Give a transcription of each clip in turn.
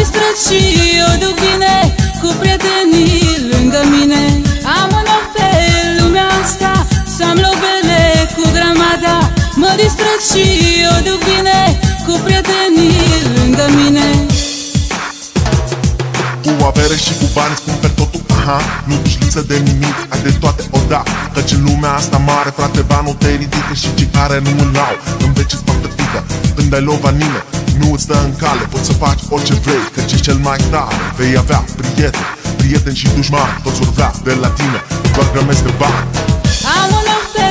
distrez și eu duc bine Cu prietenii lângă mine. Am un pe lumea asta Să-am lobele cu gramada Mă distrez și eu duc bine Cu prietenii lângă mine. Cu avere și cu bani îți cumperi totul, aha Nu duci lipsă de nimic, ai de toate, o da. Căci în lumea asta mare, frate, banul te ridică Și cei care nu îl au, în veci îți bată frică Când ai lova nimeni nu îți dă în cale Poți să faci orice vrei, căci ești cel mai tare. Vei avea prieteni, prieteni și dușmani Toți vor vrea de la tine, doar grămezi de bani. Am un loc pe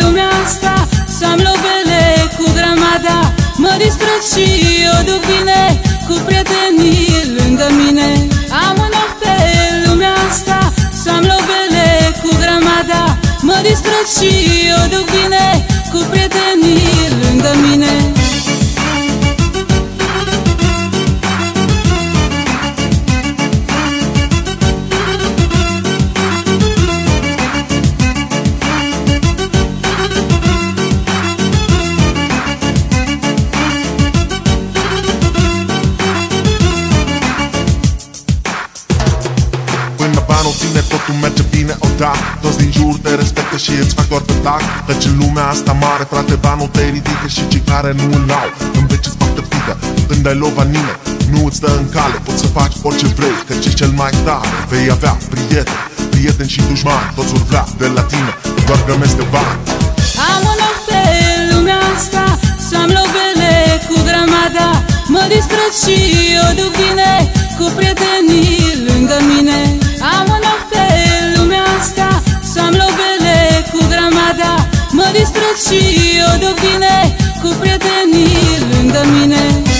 lumea asta Să-am lobele cu grămada Mă distrez și eu duc bine Cu prietenii lângă mine. Am un loc pe lumea asta Să-am lobele cu grămada Mă distrez și eu duc bine Cu prietenii lângă mine Până banul ține, totul merge bine, o da. Toți din jur te respectă și îți fac doar tac. Căci în lumea asta mare, frate, banul te ridică Și cei care nu îl au, în veci îți bată frică Când ai lova nimeni, nu îți dă în cale. Poți să faci orice vrei, căci ești cel mai tare. Vei avea prieteni, prieteni și dușmani Toți vor vrea de la tine, doar grămezi de bani. Am un loc pe lumea asta Să-am lobele cu grămada Mă distrez și eu duc bine Cu prietenii Mă distrez și eu duc bine Cu prietenii lângă mine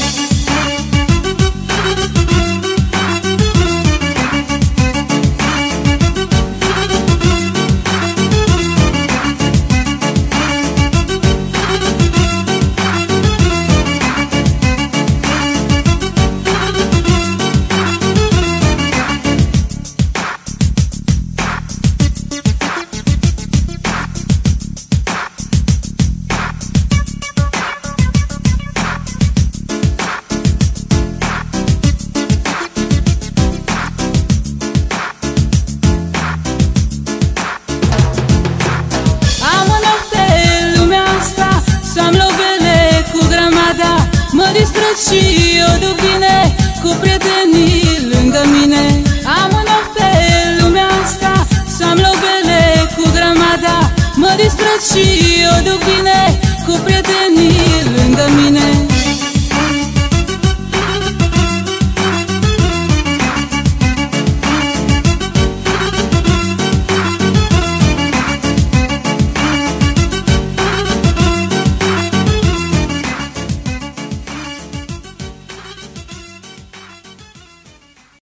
dispreț și eu duc bine Cu prietenii lângă mine. Am un ochi pe lumea asta Să-mi lovele cu gramada Mă dispreț și eu duc bine Cu prietenii